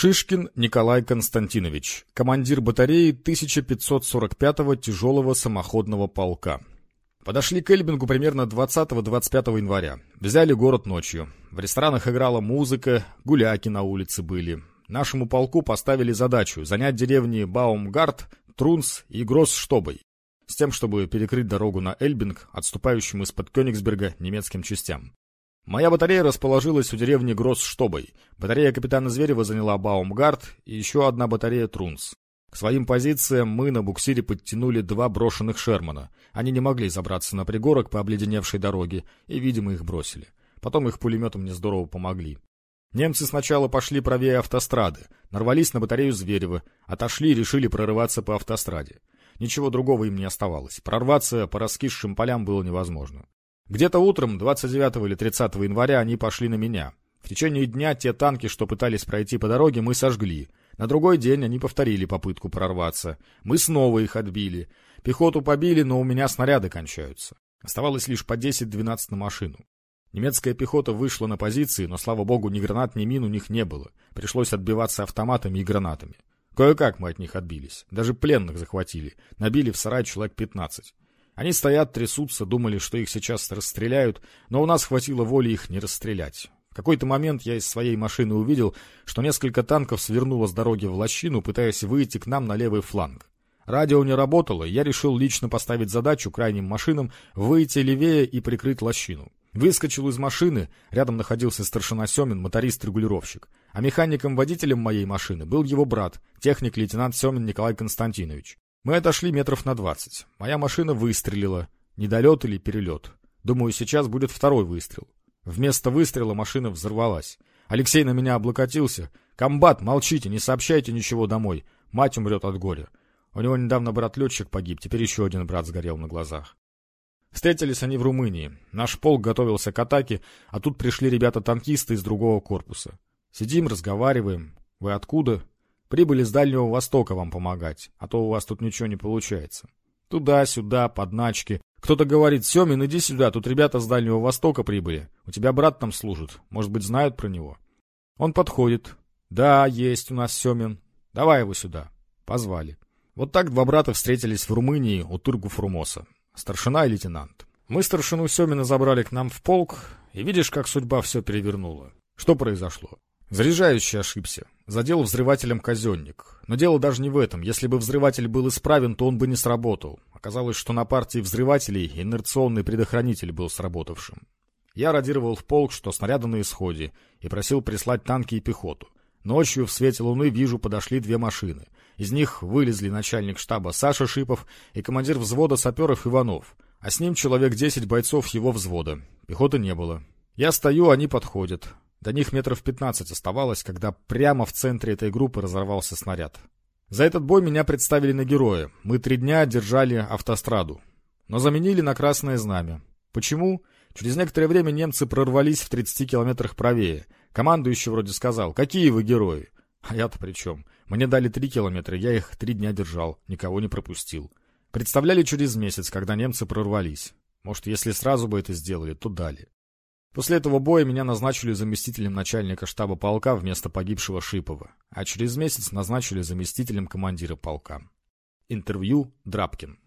Шишкин Николай Константинович, командир батареи 1545-го тяжелого самоходного полка. Подошли к Эльбингу примерно 20-25 января. Взяли город ночью. В ресторанах играла музыка, гуляки на улице были. Нашему полку поставили задачу занять деревни Баумгард, Трунс и Гроссштобой, с тем, чтобы перекрыть дорогу на Эльбинг, отступающим из-под Кёнигсберга немецким частям. Моя батарея расположилась у деревни Гроссштобой. Батарея капитана Зверева заняла Баумгард и еще одна батарея Трунс. К своим позициям мы на буксире подтянули два брошенных Шермана. Они не могли забраться на пригорок по обледеневшей дороге, и, видимо, их бросили. Потом их пулеметом мне здорово помогли. Немцы сначала пошли правее автострады, нарвались на батарею Зверева, отошли и решили прорываться по автостраде. Ничего другого им не оставалось. Прорваться по раскисшим полям было невозможно. Где-то утром 29 или 30 января они пошли на меня. В течение дня те танки, что пытались пройти по дороге, мы сожгли. На другой день они повторили попытку прорваться. Мы снова их отбили. Пехоту побили, но у меня снаряды кончаются. Оставалось лишь по 10-12 на машину. Немецкая пехота вышла на позиции, но, слава богу, ни гранат, ни мин у них не было. Пришлось отбиваться автоматами и гранатами. Кое-как мы от них отбились. Даже пленных захватили. Набили в сарай человек 15. Они стоят, трясутся, думали, что их сейчас расстреляют, но у нас хватило воли их не расстрелять. В какой-то момент я из своей машины увидел, что несколько танков свернуло с дороги в лощину, пытаясь выйти к нам на левый фланг. Радио не работало, я решил лично поставить задачу крайним машинам выйти левее и прикрыть лощину. Выскочил из машины, рядом находился старшина Семин, моторист-регулировщик. А механиком-водителем моей машины был его брат, техник-лейтенант Семин Николай Константинович. Мы отошли метров на двадцать. Моя машина выстрелила. Недолет или перелет. Думаю, сейчас будет второй выстрел. Вместо выстрела машина взорвалась. Алексей на меня облокотился. «Комбат, молчите, не сообщайте ничего домой. Мать умрет от горя. У него недавно брат-летчик погиб, теперь еще один брат сгорел на глазах». Встретились они в Румынии. Наш полк готовился к атаке, а тут пришли ребята-танкисты из другого корпуса. Сидим, разговариваем. «Вы откуда?» Прибыли с Дальнего Востока вам помогать, а то у вас тут ничего не получается. Туда-сюда, подначки. Кто-то говорит, Семин, иди сюда, тут ребята с Дальнего Востока прибыли. У тебя брат там служит, может быть, знают про него. Он подходит. Да, есть у нас Семин. Давай его сюда. Позвали. Вот так два брата встретились в Румынии у Тургу Фрумоса. Старшина и лейтенант. Мы старшину Семина забрали к нам в полк, и видишь, как судьба все перевернула. Что произошло? Заряжающий ошибся. Задел взрывателем казенник. Но дело даже не в этом. Если бы взрыватель был исправен, то он бы не сработал. Оказалось, что на партии взрывателей инерционный предохранитель был сработавшим. Я радировал в полк, что снаряды на исходе, и просил прислать танки и пехоту. Ночью в свете луны вижу, подошли две машины. Из них вылезли начальник штаба Саша Шипов и командир взвода саперов Иванов, а с ним человек десять бойцов его взвода. Пехоты не было. Я стою, они подходят. До них метров пятнадцать оставалось, когда прямо в центре этой группы разорвался снаряд. За этот бой меня представили на героя. Мы три дня держали автостраду. Но заменили на красное знамя. Почему? Через некоторое время немцы прорвались в 30 километрах правее. Командующий вроде сказал, какие вы герои? А я-то при чем? Мне дали три километра, я их три дня держал, никого не пропустил. Представляли через месяц, когда немцы прорвались. Может, если сразу бы это сделали, то дали. После этого боя меня назначили заместителем начальника штаба полка вместо погибшего Шипова, а через месяц назначили заместителем командира полка. Интервью Драбкин.